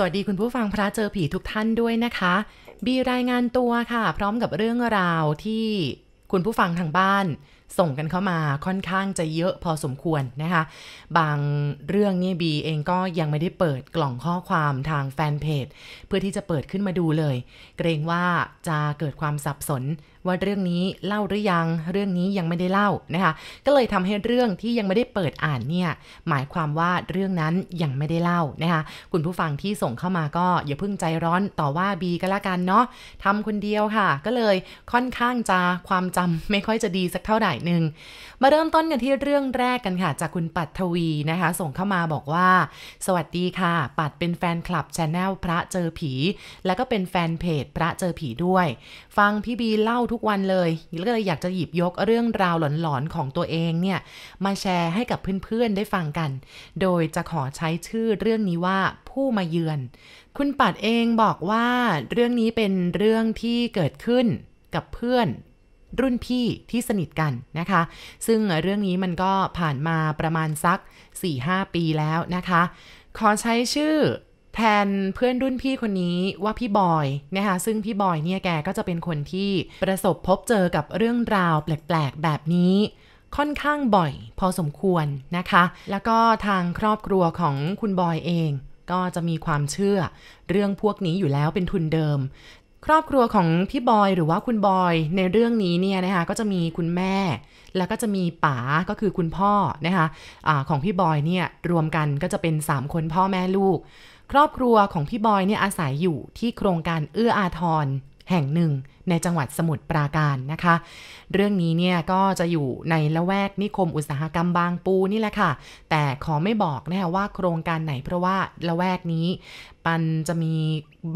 สวัสดีคุณผู้ฟังพระเจอผีทุกท่านด้วยนะคะ บีรายงานตัวค่ะ พร้อมกับเรื่องราวที่คุณผู้ฟังทางบ้าน ส่งกันเข้ามาค่อนข้างจะเยอะพอสมควรนะคะ บางเรื่องนี่บีเองก็ยังไม่ได้เปิดกล่องข้อความทางแฟนเพจเพื่อที่จะเปิดขึ้นมาดูเลย เกรงว่าจะเกิดความสับสนว่าเรื่องนี้เล่าหรือยัง เรื่องนี้ยังไม่ได้เล่านะคะ ก็เลยทำให้เรื่องที่ยังไม่ได้เปิดอ่านเนี่ย หมายความว่าเรื่องนั้นยังไม่ได้เล่านะคะ คุณผู้ฟังที่ส่งเข้ามาก็อย่าเพิ่งใจร้อนต่อว่าบีก็แล้วกันเนาะทำคนเดียวค่ะ ก็เลยค่อนข้างจะความจำไม่ค่อยจะดีสักเท่าไหร่หนึ่งมาเริ่มต้นกันที่เรื่องแรกกันค่ะ จากคุณปัทวีนะคะ ส่งเข้ามาบอกว่า สวัสดีค่ะ ปัดเป็นแฟนคลับช anel พระเจอผี แล้วก็เป็นแฟนเพจพระเจอผีด้วย ฟังพี่บีเล่าทุกวันเลยแล้วก็เลยอยากจะหยิบยกเรื่องราวหลอนๆของตัวเองเนี่ยมาแชร์ให้กับเพื่อนๆได้ฟังกัน โดยจะขอใช้ชื่อเรื่องนี้ว่าผู้มาเยือน คุณปัดเองบอกว่าเรื่องนี้เป็นเรื่องที่เกิดขึ้นกับเพื่อน รุ่นพี่ที่สนิทกันนะคะ ซึ่งเรื่องนี้มันก็ผ่านมาประมาณสัก 4-5 ปีแล้วนะคะ ขอใช้ชื่อแทนเพื่อนรุ่นพี่คนนี้ว่าพี่บอยนะคะซึ่งพี่บอยเนี่ยแกก็จะเป็นคนที่ประสบพบเจอกับเรื่องราวแปลกๆ แบบนี้ ค่อนข้างบ่อยพอสมควรนะคะ แล้วก็ทางครอบครัวของคุณบอยเอง ก็จะมีความเชื่อเรื่องพวกนี้อยู่แล้วเป็นทุนเดิม ครอบครัวของพี่บอยหรือว่าคุณบอยในเรื่องนี้เนี่ยนะคะก็จะมีคุณแม่ แล้วก็จะมีป๋าก็คือคุณพ่อนะคะอะของพี่บอยเนี่ยรวมกันก็จะเป็น 3 คนพ่อแม่ลูก ครอบครัวของพี่บอยเนี่ยอาศัยอยู่ที่โครงการเอื้ออาทรแห่งหนึ่ง ในจังหวัดสมุทรปราการนะคะ เรื่องนี้เนี่ยก็จะอยู่ในละแวกนิคมอุตสาหกรรมบางปูนี่แหละค่ะ แต่ขอไม่บอกนะคะว่าโครงการไหนเพราะว่าละแวกนี้ปันจะมี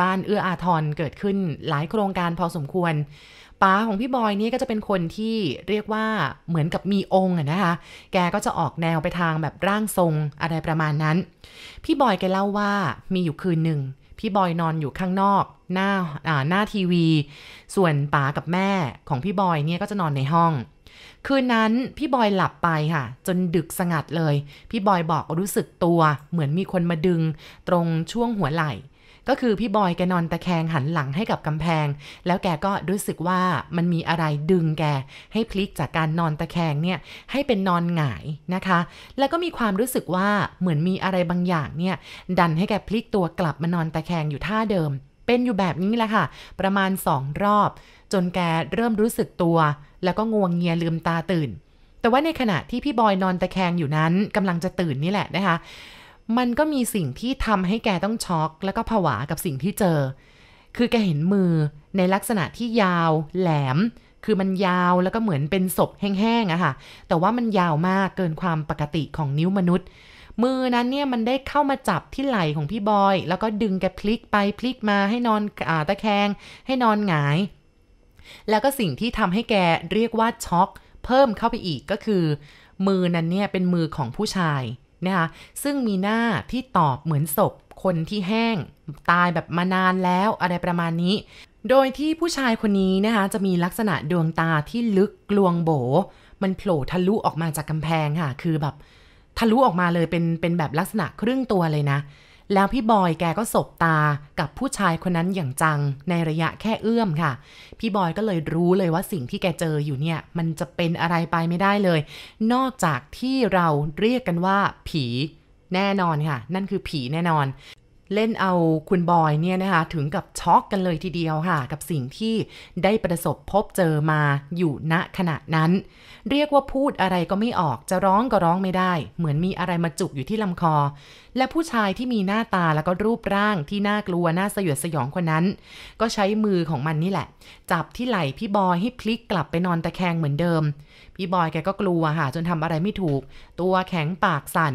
บ้านเอื้ออาทรเกิดขึ้นหลายโครงการพอสมควรป้าของพี่บอยนี่ก็จะเป็นคนที่เรียกว่าเหมือนกับมีองค์อะนะคะ แกก็จะออกแนวไปทางแบบร่างทรงอะไรประมาณนั้น พี่บอยแกเล่าว่ามีอยู่คืนหนึ่ง พี่บอยนอนอยู่ข้างนอก หน้าอ่าหน้าทีวี ส่วนป๋ากับแม่ของพี่บอยเนี่ยก็จะนอนในห้อง คืนนั้นพี่บอยหลับไปค่ะ จนดึกสงัดเลย พี่บอยบอกรู้สึกตัวเหมือนมีคนมาดึง ตรงช่วงหัวไหล่ ก็คือพี่บอยแกนอนตะแคงหันหลังให้กับกำแพง แล้วแกก็รู้สึกว่ามันมีอะไรดึงแก ให้พลิกจากการนอนตะแคงเนี่ยให้เป็นนอนหงายนะคะ แล้วก็มีความรู้สึกว่าเหมือนมีอะไรบางอย่างเนี่ยดันให้แกพลิกตัวกลับมานอนตะแคงอยู่ท่าเดิม เป็นอยู่แบบนี้แหละค่ะ ประมาณสองรอบ จนแกเริ่มรู้สึกตัว แล้วก็งวงเงียลืมตาตื่น แต่ว่าในขณะที่พี่บอยนอนตะแคงอยู่นั้นกำลังจะตื่นนี่แหละนะคะ มันก็มีสิ่งที่ทำให้แกต้องช็อก แล้วก็ผวากับสิ่งที่เจอ คือแกเห็นมือในลักษณะที่ยาว แหลม คือมันยาวแล้วก็เหมือนเป็นศพแห้งๆอะค่ะ แต่ว่ามันยาวมากเกินความปกติของนิ้วมนุษย์ มือนั้นเนี่ยมันได้เข้ามาจับที่ไหล่ของพี่บอย แล้วก็ดึงแกพลิกไปพลิกมาให้นอนอาตะแคง ให้นอนหงาย แล้วก็สิ่งที่ทำให้แกเรียกว่าช็อก เพิ่มเข้าไปอีกก็คือ มือนั้นเนี่ยเป็นมือของผู้ชาย นะคะซึ่งมีหน้าที่ตอบเหมือนศพคนที่แห้ง ตายแบบมานานแล้วอะไรประมาณนี้ โดยที่ผู้ชายคนนี้นะคะจะมีลักษณะดวงตาที่ลึกกลวงโบ มันโผล่ทะลุออกมาจากกำแพงค่ะ คือแบบทะลุออกมาเลยเป็นเป็นแบบลักษณะครึ่งตัวเลยนะ แล้วพี่บอยแกก็สบตากับผู้ชายคนนั้นอย่างจังในระยะแค่เอื้อมค่ะ พี่บอยก็เลยรู้เลยว่าสิ่งที่แกเจออยู่เนี่ย มันจะเป็นอะไรไปไม่ได้เลย นอกจากที่เราเรียกกันว่าผีแน่นอนค่ะ นั่นคือผีแน่นอน เล่นเอาคุณบอยเนี่ยนะคะถึงกับช็อกกันเลยทีเดียวค่ะ กับสิ่งที่ได้ประสบพบเจอมาอยู่ณขณะนั้น เรียกว่าพูดอะไรก็ไม่ออกจะร้องก็ร้องไม่ได้ เหมือนมีอะไรมาจุกอยู่ที่ลำคอ และผู้ชายที่มีหน้าตาแล้วก็รูปร่างที่น่ากลัวน่าสยดสยองคนนั้น ก็ใช้มือของมันนี่แหละ จับที่ไหล่พี่บอยให้พลิกกลับไปนอนตะแคงเหมือนเดิม พี่บอยแกก็กลัวค่ะจนทำอะไรไม่ถูก ตัวแข็งปากสั่น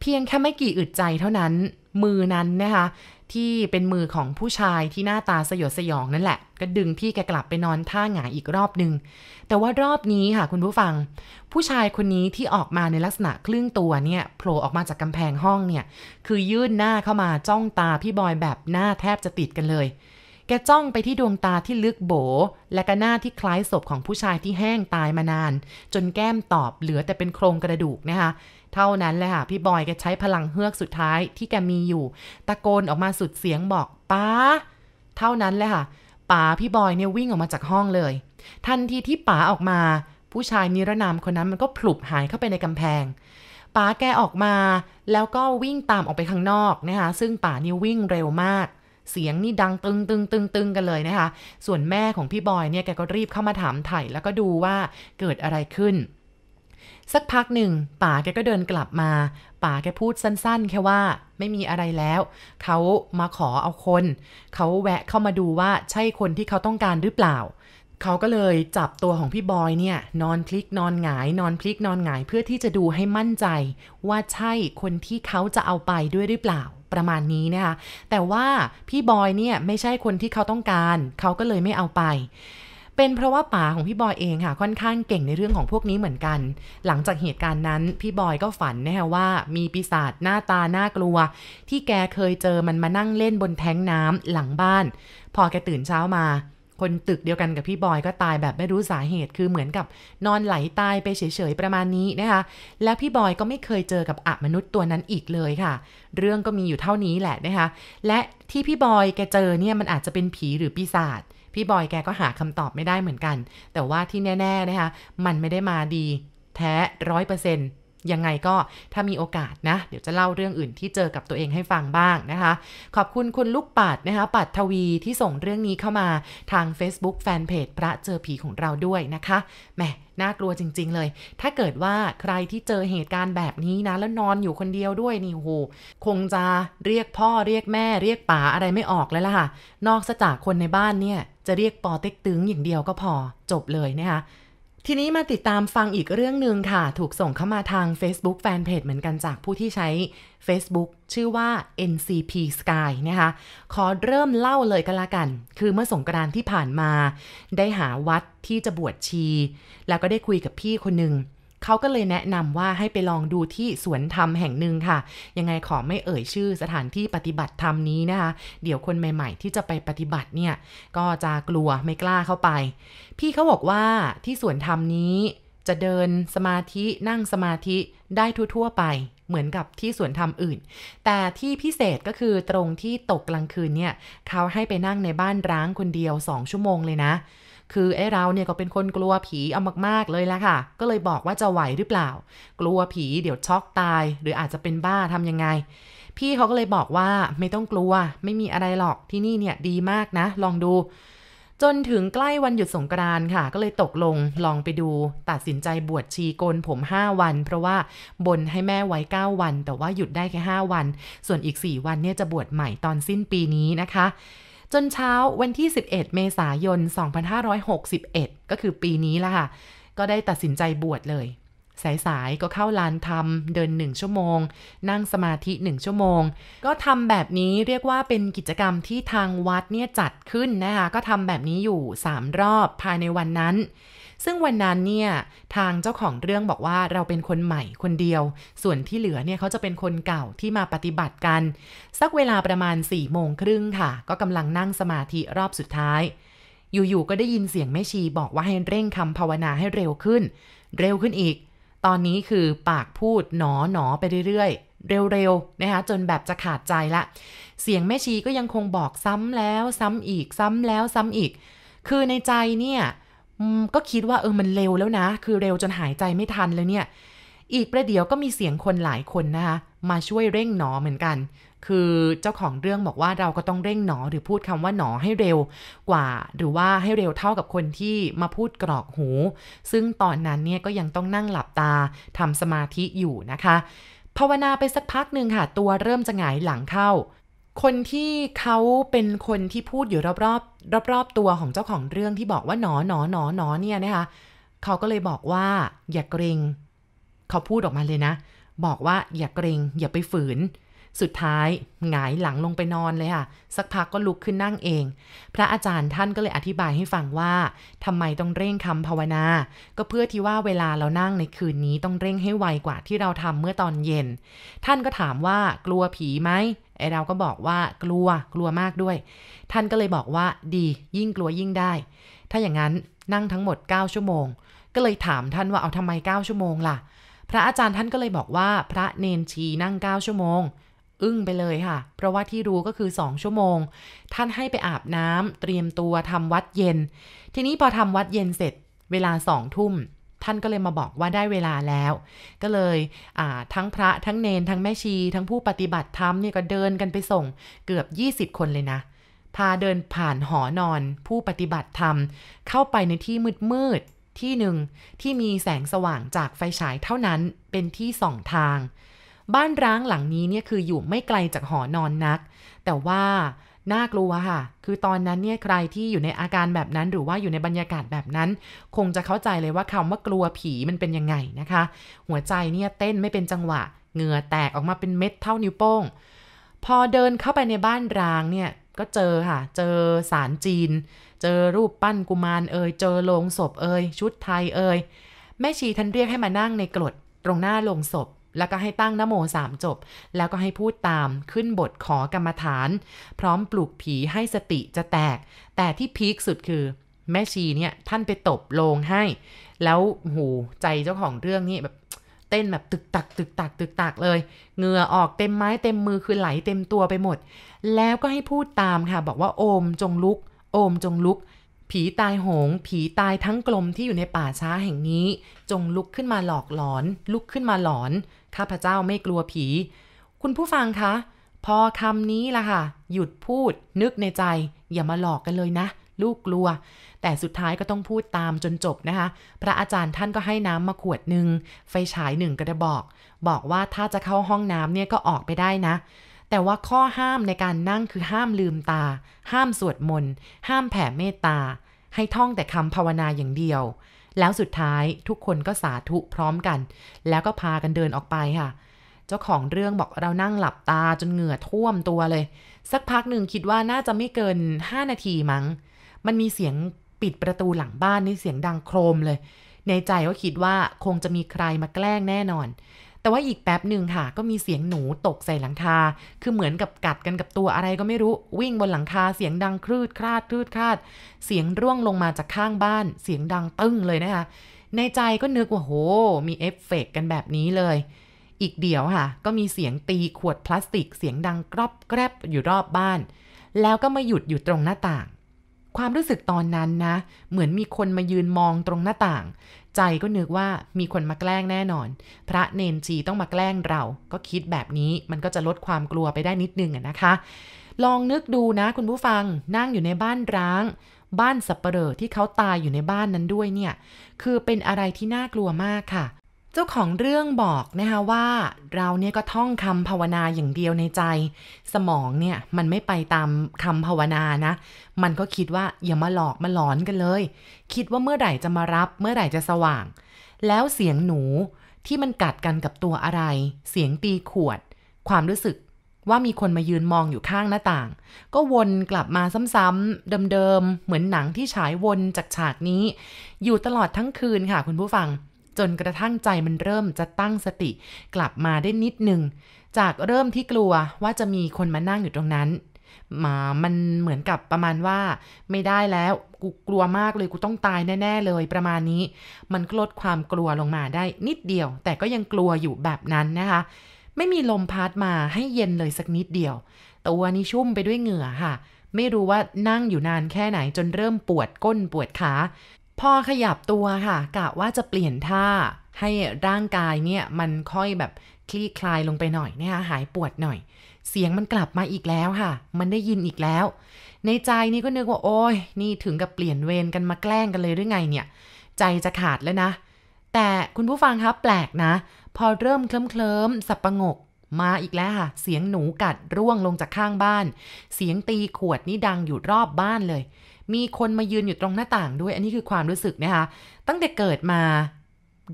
เพียงแค่ไม่กี่อึดใจเท่านั้นมือนั้นนะคะที่เป็นมือของผู้ชายที่หน้าตาสยดสยองนั่นแหละ ก็ดึงพี่แกกลับไปนอนท่าหงายอีกรอบหนึ่งแต่ว่ารอบนี้ค่ะคุณผู้ฟัง ผู้ชายคนนี้ที่ออกมาในลักษณะครึ่งตัวเนี่ยโผล่ออกมาจากกำแพงห้องเนี่ย คือยื่นหน้าเข้ามาจ้องตาพี่บอยแบบหน้าแทบจะติดกันเลย แกจ้องไปที่ดวงตาที่ลึกโบ และก็หน้าที่คล้ายศพของผู้ชายที่แห้งตายมานาน จนแก้มตอบเหลือแต่เป็นโครงกระดูกนะคะ เท่านั้นแหละค่ะ พี่บอยแกใช้พลังเฮือกสุดท้ายที่แกมีอยู่ ตะโกนออกมาสุดเสียงบอกป้า เท่านั้นแหละค่ะป๋าพี่บอยเนี่ยวิ่งออกมาจากห้องเลย ทันทีที่ป๋าออกมา ผู้ชายนิรนามคนนั้นมันก็ผลุบหายเข้าไปในกำแพงป๋าแกออกมาแล้วก็วิ่งตามออกไปข้างนอกนะคะซึ่งป๋านี่วิ่งเร็วมาก เสียงนี่ดังตึงตึงตึงตึงกันเลยนะคะ ส่วนแม่ของพี่บอยเนี่ยแกก็รีบเข้ามาถามไถ่แล้วก็ดูว่าเกิดอะไรขึ้น สักพักหนึ่งป๋าแกก็เดินกลับมาป๋าแกพูดสั้นๆ แค่ว่าไม่มีอะไรแล้ว เขามาขอเอาคน เขาแวะเข้ามาดูว่าใช่คนที่เขาต้องการหรือเปล่า เขาก็เลยจับตัวของพี่บอยเนี่ย นอนพลิกนอนหงาย นอนพลิกนอนหงายเพื่อที่จะดูให้มั่นใจ ว่าใช่คนที่เขาจะเอาไปด้วยหรือเปล่าประมาณนี้นะคะแต่ว่าพี่บอยเนี่ยไม่ใช่คนที่เขาต้องการ เขาก็เลยไม่เอาไป เป็นเพราะว่าป๋าของพี่บอยเองค่ะค่อนข้างเก่งในเรื่องของพวกนี้เหมือนกัน หลังจากเหตุการณ์นั้น พี่บอยก็ฝันนะคะว่ามีปีศาจหน้าตาน่ากลัว ที่แกเคยเจอมันมานั่งเล่นบนแท้งน้ำหลังบ้าน พอแกตื่นเช้ามา คนตึกเดียวกันกับพี่บอยก็ตายแบบไม่รู้สาเหตุคือเหมือนกับนอนไหลตายไปเฉยๆประมาณนี้นะคะแล้วพี่บอยก็ไม่เคยเจอกับอะมนุษย์ตัวนั้นอีกเลยค่ะ เรื่องก็มีอยู่เท่านี้แหละนะคะและที่พี่บอยแกเจอเนี่ยมันอาจจะเป็นผีหรือปีศาจ พี่บอยแกก็หาคำตอบไม่ได้เหมือนกัน แต่ว่าที่แน่ๆนะคะมันไม่ได้มาดีแท้ร้อยเปอร์เซ็นต์ยังไงก็ถ้ามีโอกาสนะ เดี๋ยวจะเล่าเรื่องอื่นที่เจอกับตัวเองให้ฟังบ้างนะคะ ขอบคุณคุณลูกปัดนะคะ ปัดทวีที่ส่งเรื่องนี้เข้ามาทาง Facebook Fanpage พระเจอผีของเราด้วยนะคะแหมน่ากลัวจริง ๆ เลย ถ้าเกิดว่าใครที่เจอเหตุการณ์แบบนี้นะ แล้วนอนอยู่คนเดียวด้วยนี่โหคงจะเรียกพ่อเรียกแม่ เรียกป๋าอะไรไม่ออกแล้วล่ะค่ะ นอกจากคนในบ้านเนี่ย จะเรียกปอเต็กตึงอย่างเดียวก็พอจบเลยนะคะทีนี้มาติดตามฟังอีกเรื่องหนึ่งค่ะ ถูกส่งเข้ามาทาง Facebook Fanpage เหมือนกันจากผู้ที่ใช้ Facebook ชื่อว่า NCP Sky นะคะ ขอเริ่มเล่าเลยกันละกัน คือเมื่อสงกรานที่ผ่านมา ได้หาวัดที่จะบวชชี แล้วก็ได้คุยกับพี่คนหนึ่ง เขาก็เลยแนะนำว่าให้ไปลองดูที่สวนธรรมแห่งหนึ่งค่ะ ยังไงขอไม่เอ่ยชื่อสถานที่ปฏิบัติธรรมนี้นะคะ เดี๋ยวคนใหม่ๆ ที่จะไปปฏิบัติเนี่ย ก็จะกลัวไม่กล้าเข้าไป พี่เขาบอกว่าที่สวนธรรมนี้จะเดินสมาธินั่งสมาธิได้ทั่วๆไปเหมือนกับที่สวนธรรมอื่น แต่ที่พิเศษก็คือตรงที่ตกกลางคืนเนี่ย เขาให้ไปนั่งในบ้านร้างคนเดียว 2 ชั่วโมงเลยนะ คือไอ้เราเนี่ยก็เป็นคนกลัวผีเอามากๆเลยละค่ะ ก็เลยบอกว่าจะไหวหรือเปล่า กลัวผีเดี๋ยวช็อกตาย หรืออาจจะเป็นบ้าทำยังไง พี่เขาก็เลยบอกว่าไม่ต้องกลัว ไม่มีอะไรหรอกที่นี่เนี่ยดีมากนะ ลองดูจนถึงใกล้วันหยุดสงกรานค่ะ ก็เลยตกลงลองไปดู ตัดสินใจบวชชีโกนผม 5 วัน เพราะว่าบนให้แม่ไว้ 9 วัน แต่ว่าหยุดได้แค่ 5 วัน ส่วนอีก 4 วันเนี่ยจะบวชใหม่ตอนสิ้นปีนี้นะคะ จนเช้าวันที่ 11 เมษายน 2561 ก็คือปีนี้ละค่ะ ก็ได้ตัดสินใจบวชเลย สายๆ ก็เข้าลานทำเดินหนึ่งชั่วโมง นั่งสมาธิหนึ่งชั่วโมง ก็ทำแบบนี้เรียกว่าเป็นกิจกรรมที่ทางวัดเนี่ยจัดขึ้นนะคะ ก็ทำแบบนี้อยู่ 3 รอบภายในวันนั้น ซึ่งวันนั้นเนี่ยทางเจ้าของเรื่องบอกว่าเราเป็นคนใหม่คนเดียว ส่วนที่เหลือเนี่ยเขาจะเป็นคนเก่าที่มาปฏิบัติกัน สักเวลาประมาณ4ี่โมงครึ่งค่ะ ก็กำลังนั่งสมาธิรอบสุดท้ายอยู่ๆ ก็ได้ยินเสียงแม่ชีบอกว่าให้เร่งคำภาวนาให้เร็วขึ้น เร็วขึ้นอีก ตอนนี้คือปากพูดหนอหนอไปเรื่อยๆ เร็วๆนะคะจนแบบจะขาดใจละ เสียงแม่ชีก็ยังคงบอกซ้ำแล้วซ้ำอีกซ้ำแล้วซ้ำอีก คือในใจเนี่ยก็คิดว่าเออมันเร็วแล้วนะ คือเร็วจนหายใจไม่ทันเลยเนี่ย อีกประเดี๋ยวก็มีเสียงคนหลายคนนะคะมาช่วยเร่งหนอเหมือนกัน คือเจ้าของเรื่องบอกว่าเราก็ต้องเร่งหนอหรือพูดคำว่าหนอให้เร็วกว่า หรือว่าให้เร็วเท่ากับคนที่มาพูดกรอกหู ซึ่งตอนนั้นเนี่ยก็ยังต้องนั่งหลับตาทำสมาธิอยู่นะคะภาวนาไปสักพักหนึ่งค่ะ ตัวเริ่มจะหงายหลังเข้า คนที่เขาเป็นคนที่พูดอยู่รอบๆรอบๆตัวของเจ้าของเรื่องที่บอกว่าหนอหนอหนอหนอเนี่ยนะคะเขาก็เลยบอกว่าอย่าเกรง เขาพูดออกมาเลยนะ บอกว่าอย่าเกรงอย่าไปฝืน สุดท้ายหงายหลังลงไปนอนเลยค่ะ สักพักก็ลุกขึ้นนั่งเอง พระอาจารย์ท่านก็เลยอธิบายให้ฟังว่าทำไมต้องเร่งคำภาวนา ก็เพื่อที่ว่าเวลาเรานั่งในคืนนี้ต้องเร่งให้ไวกว่าที่เราทำเมื่อตอนเย็น ท่านก็ถามว่ากลัวผีไหมไอเราก็บอกว่ากลัวกลัวมากด้วย ท่านก็เลยบอกว่าดียิ่งกลัวยิ่งได้ ถ้าอย่างนั้นนั่งทั้งหมด 9 ชั่วโมง ก็เลยถามท่านว่าเอาทำไม 9 ชั่วโมงล่ะ พระอาจารย์ท่านก็เลยบอกว่าพระเนนชีนั่ง 9 ชั่วโมง อึ้งไปเลยค่ะ เพราะว่าที่รู้ก็คือ 2 ชั่วโมง ท่านให้ไปอาบน้ำเตรียมตัวทำวัดเย็น ทีนี้พอทำวัดเย็นเสร็จ เวลาสองทุ่มท่านก็เลยมาบอกว่าได้เวลาแล้ว ก็เลยทั้งพระทั้งเนน ทั้งแม่ชี ทั้งผู้ปฏิบัติธรรมเนี่ยก็เดินกันไปส่งเกือบ 20 คนเลยนะ พาเดินผ่านหอนอน ผู้ปฏิบัติธรรม เข้าไปในที่มืดมืด ที่หนึ่งที่มีแสงสว่างจากไฟฉายเท่านั้นเป็นที่สองทาง บ้านร้างหลังนี้เนี่ยคืออยู่ไม่ไกลจากหอนอนนัก แต่ว่าน่ากลัวค่ะ คือตอนนั้นเนี่ยใครที่อยู่ในอาการแบบนั้น หรือว่าอยู่ในบรรยากาศแบบนั้น คงจะเข้าใจเลยว่าคำว่ากลัวผีมันเป็นยังไงนะคะ หัวใจเนี่ยเต้นไม่เป็นจังหวะ เหงื่อแตกออกมาเป็นเม็ดเท่านิ้วโป้ง พอเดินเข้าไปในบ้านร้างเนี่ยก็เจอค่ะ เจอสารจีน เจอรูปปั้นกุมารเอ่ยเจอโลงศพเอ่ยชุดไทยเอ่ยแม่ชีท่านเรียกให้มานั่งในกรดตรงหน้าโลงศพ แล้วก็ให้ตั้งนโมสามจบ แล้วก็ให้พูดตามขึ้นบทขอกรรมฐาน พร้อมปลุกผีให้สติจะแตก แต่ที่พีคสุดคือ แม่ชีเนี่ยท่านไปตบโลงให้ แล้วหูใจเจ้าของเรื่องนี่แบบเต้นแบบตึกตักตึกตักตึกตักเลยเหงื่อออกเต็มไม้เต็มมือคือไหลเต็มตัวไปหมด แล้วก็ให้พูดตามค่ะ บอกว่าโอมจงลุก โอมจงลุก ผีตายโหง ผีตายทั้งกลมที่อยู่ในป่าช้าแห่งนี้ จงลุกขึ้นมาหลอกหลอน ลุกขึ้นมาหลอน ข้าพเจ้าไม่กลัวผี คุณผู้ฟังคะ พอคำนี้ละค่ะ หยุดพูด นึกในใจ อย่ามาหลอกกันเลยนะ ลูกกลัว แต่สุดท้ายก็ต้องพูดตามจนจบนะคะ พระอาจารย์ท่านก็ให้น้ำมาขวดหนึ่ง ไฟฉายหนึ่งกระบอก บอกว่าถ้าจะเข้าห้องน้ำเนี่ยก็ออกไปได้นะ แต่ว่าข้อห้ามในการนั่งคือห้ามลืมตา ห้ามสวดมนต์ ห้ามแผ่เมตตา ให้ท่องแต่คำภาวนาอย่างเดียว แล้วสุดท้ายทุกคนก็สาธุพร้อมกัน แล้วก็พากันเดินออกไปค่ะ เจ้าของเรื่องบอกเรานั่งหลับตาจนเหงื่อท่วมตัวเลย สักพักหนึ่งคิดว่าน่าจะไม่เกิน 5 นาทีมั้ง มันมีเสียงปิดประตูหลังบ้านนี่เสียงดังโครมเลย ในใจก็คิดว่าคงจะมีใครมาแกล้งแน่นอน แต่ว่าอีกแป๊บหนึ่งค่ะ ก็มีเสียงหนูตกใส่หลังคา คือเหมือนกับกัดกันกับตัวอะไรก็ไม่รู้ วิ่งบนหลังคาเสียงดังคลืดคลาดคลืดคลาด เสียงร่วงลงมาจากข้างบ้าน เสียงดังตึ้งเลยนะคะ ในใจก็นึกว่าโห มีเอฟเฟกกันแบบนี้เลย อีกเดี๋ยวค่ะ ก็มีเสียงตีขวดพลาสติก เสียงดังกรอบแกรบอยู่รอบบ้าน แล้วก็มาหยุดอยู่ตรงหน้าต่างความรู้สึกตอนนั้นนะ เหมือนมีคนมายืนมองตรงหน้าต่าง ใจก็นึกว่ามีคนมาแกล้งแน่นอน พระเนนจีต้องมาแกล้งเรา ก็คิดแบบนี้มันก็จะลดความกลัวไปได้นิดนึงนะคะ ลองนึกดูนะคุณผู้ฟังนั่งอยู่ในบ้านร้าง บ้านสับเปลอที่เขาตายอยู่ในบ้านนั้นด้วยเนี่ย คือเป็นอะไรที่น่ากลัวมากค่ะ จ้าของเรื่องบอกนะคะว่าเราเนี่ยก็ท่องคำภาวนาอย่างเดียวในใจ สมองเนี่ยมันไม่ไปตามคำภาวนานะ มันก็คิดว่าอย่ามาหลอกมาหลอนกันเลย คิดว่าเมื่อไหร่จะมารับเมื่อไหร่จะสว่าง แล้วเสียงหนูที่มันกัดกันกับตัวอะไร เสียงตีขวด ความรู้สึกว่ามีคนมายืนมองอยู่ข้างหน้าต่าง ก็วนกลับมาซ้ำๆเดิมๆเหมือนหนังที่ฉายวนจากฉากนี้ อยู่ตลอดทั้งคืนค่ะคุณผู้ฟัง จนกระทั่งใจมันเริ่มจะตั้งสติกลับมาได้นิดหนึ่งจากเริ่มที่กลัวว่าจะมีคนมานั่งอยู่ตรงนั้นมามันเหมือนกับประมาณว่า ไม่ได้แล้วกูกลัวมากเลยกูต้องตายแน่ ๆ เลยประมาณนี้ มันลดความกลัวลงมาได้นิดเดียว แต่ก็ยังกลัวอยู่แบบนั้นนะคะ ไม่มีลมพัดมาให้เย็นเลยสักนิดเดียว ตัวนี้ชุ่มไปด้วยเหงื่อค่ะ ไม่รู้ว่านั่งอยู่นานแค่ไหนจนเริ่มปวดก้นปวดขา พอขยับตัวค่ะกะว่าจะเปลี่ยนท่าให้ร่างกายเนี่ยมันค่อยแบบคลี่คลายลงไปหน่อยนะคะหายปวดหน่อย เสียงมันกลับมาอีกแล้วค่ะ มันได้ยินอีกแล้ว ในใจนี่ก็นึกว่าโอ้ยนี่ถึงกับเปลี่ยนเวรกันมาแกล้งกันเลยหรือไงเนี่ย ใจจะขาดแล้วนะ แต่คุณผู้ฟังครับแปลกนะ พอเริ่มเคลิ้มเคลิมสับประงกมาอีกแล้วค่ะ เสียงหนูกัดร่วงลงจากข้างบ้าน เสียงตีขวดนี่ดังอยู่รอบบ้านเลย มีคนมายืนอยู่ตรงหน้าต่างด้วย อันนี้คือความรู้สึกนะคะ ตั้งแต่เกิดมา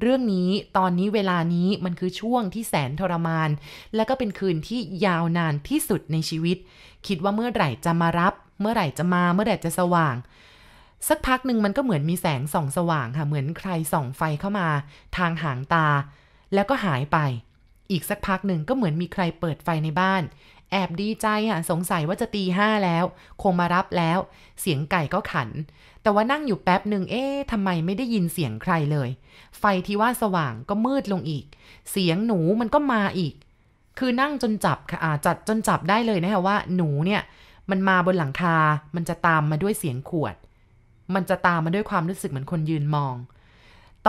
เรื่องนี้ตอนนี้เวลานี้มันคือช่วงที่แสนทรมาน และก็เป็นคืนที่ยาวนานที่สุดในชีวิต คิดว่าเมื่อไหร่จะมารับ เมื่อไหร่จะมาเมื่อไหร่จะสว่าง สักพักหนึ่งมันก็เหมือนมีแสงส่องสว่างค่ะเหมือนใครส่องไฟเข้ามา ทางหางตา แล้วก็หายไป อีกสักพักหนึ่งก็เหมือนมีใครเปิดไฟในบ้าน แอบดีใจอะสงสัยว่าจะตีห้าแล้ว คงมารับแล้ว เสียงไก่ก็ขัน แต่ว่านั่งอยู่แป๊บหนึ่งเอ๊ะทำไมไม่ได้ยินเสียงใครเลย ไฟที่ว่าสว่างก็มืดลงอีก เสียงหนูมันก็มาอีก คือนั่งจนจับค่ะจัดจนจับได้เลยนะคะว่า หนูเนี่ย มันมาบนหลังคา มันจะตามมาด้วยเสียงขวด มันจะตามมาด้วยความรู้สึกเหมือนคนยืนมอง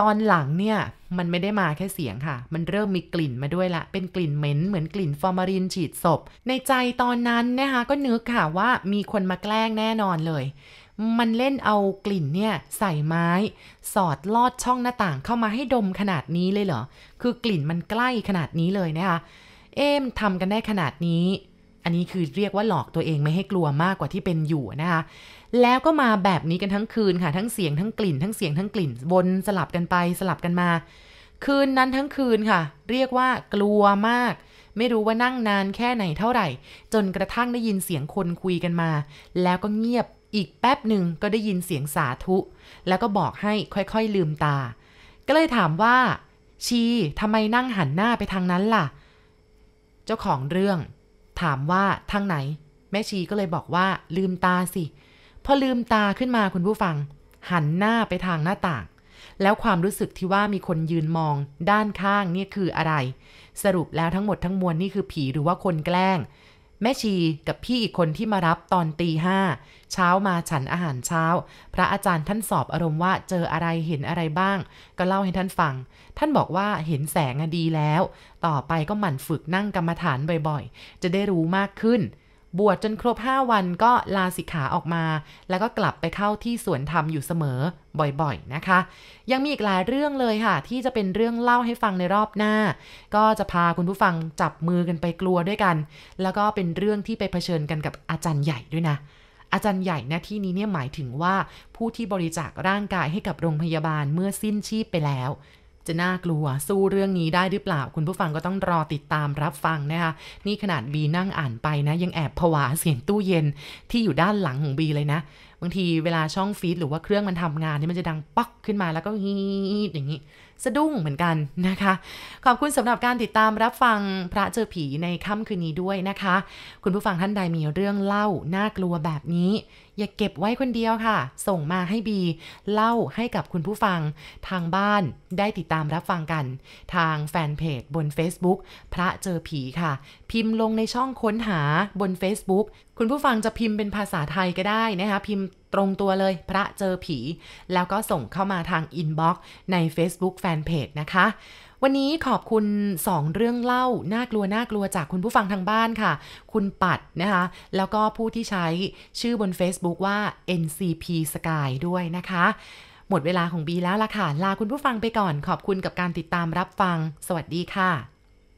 ตอนหลังเนี่ยมันไม่ได้มาแค่เสียงค่ะ มันเริ่มมีกลิ่นมาด้วยละ เป็นกลิ่นเหม็นเหมือนกลิ่นฟอร์มารินฉีดศพ ในใจตอนนั้นนะคะก็นึกค่ะว่ามีคนมาแกล้งแน่นอนเลย มันเล่นเอากลิ่นเนี่ยใส่ไม้ สอดลอดช่องหน้าต่างเข้ามาให้ดมขนาดนี้เลยเหรอ คือกลิ่นมันใกล้ขนาดนี้เลยนะคะ เอ๊มทำกันได้ขนาดนี้ อันนี้คือเรียกว่าหลอกตัวเองไม่ให้กลัวมากกว่าที่เป็นอยู่นะคะ แล้วก็มาแบบนี้กันทั้งคืนค่ะ ทั้งเสียงทั้งกลิ่น ทั้งเสียงทั้งกลิ่นวนสลับกันไปสลับกันมา คืนนั้นทั้งคืนค่ะ เรียกว่ากลัวมาก ไม่รู้ว่านั่งนานแค่ไหนเท่าไหร่ จนกระทั่งได้ยินเสียงคนคุยกันมา แล้วก็เงียบอีกแป๊บหนึ่งก็ได้ยินเสียงสาธุ แล้วก็บอกให้ค่อยๆลืมตา ก็เลยถามว่า ชีทำไมนั่งหันหน้าไปทางนั้นล่ะ เจ้าของเรื่อง ถามว่าทางไหน แม่ชีก็เลยบอกว่าลืมตาสิ พอลืมตาขึ้นมาคุณผู้ฟัง หันหน้าไปทางหน้าต่าง แล้วความรู้สึกที่ว่ามีคนยืนมอง ด้านข้างนี่คืออะไร สรุปแล้วทั้งหมดทั้งมวลนี่คือผีหรือว่าคนแกล้ง แม่ชีกับพี่อีกคนที่มารับตอนตีห้าเช้ามาฉันอาหารเช้า พระอาจารย์ท่านสอบอารมณ์ว่าเจออะไรเห็นอะไรบ้าง ก็เล่าให้ท่านฟัง ท่านบอกว่าเห็นแสงอดีแล้ว ต่อไปก็หมั่นฝึกนั่งกรรมฐานบ่อยๆ จะได้รู้มากขึ้น บวชจนครบ 5 วันก็ลาสิกขาออกมา แล้วก็กลับไปเข้าที่สวนธรรมอยู่เสมอบ่อยๆนะคะ ยังมีอีกหลายเรื่องเลยค่ะ ที่จะเป็นเรื่องเล่าให้ฟังในรอบหน้า ก็จะพาคุณผู้ฟังจับมือกันไปกลัวด้วยกัน แล้วก็เป็นเรื่องที่ไปเผชิญกันกับอาจารย์ใหญ่ด้วยนะอาจารย์ใหญ่น้าที่นี้เนี่ยหมายถึงว่าผู้ที่บริจาคร่างกายให้กับโรงพยาบาลเมื่อสิ้นชีพไปแล้ว จะน่ากลัวสู้เรื่องนี้ได้หรือเปล่า คุณผู้ฟังก็ต้องรอติดตามรับฟังนะคะนี่ขนาดบีนั่งอ่านไปนะ ยังแอบผวาเสียงตู้เย็นที่อยู่ด้านหลังของบีเลยนะ บางทีเวลาช่องฟีดหรือว่าเครื่องมันทำงานนี่มันจะดังป๊อกขึ้นมาแล้วก็ฮีดอย่างนี้ สะดุ้งเหมือนกันนะคะ ขอบคุณสำหรับการติดตามรับฟังพระเจอผีในค่ำคืนนี้ด้วยนะคะ คุณผู้ฟังท่านใดมีเรื่องเล่าน่ากลัวแบบนี้ อย่าเก็บไว้คนเดียวค่ะ ส่งมาให้บี เล่าให้กับคุณผู้ฟัง ทางบ้านได้ติดตามรับฟังกัน ทางแฟนเพจบน Facebook พระเจอผีค่ะ พิมพ์ลงในช่องค้นหาบน Facebook คุณผู้ฟังจะพิมพ์เป็นภาษาไทยก็ได้นะคะ พิมพ์ตรงตัวเลยพระเจอผี แล้วก็ส่งเข้ามาทางอินบ็อกซ์ใน Facebook Fanpage นะคะ วันนี้ขอบคุณ 2 เรื่องเล่า น่ากลัวน่ากลัวจากคุณผู้ฟังทางบ้านค่ะ คุณปัดนะคะ แล้วก็ผู้ที่ใช้ชื่อบน Facebook ว่า NCP Sky ด้วยนะคะ หมดเวลาของบีแล้วล่ะค่ะ ลาคุณผู้ฟังไปก่อน ขอบคุณกับการติดตามรับฟัง สวัสดีค่ะ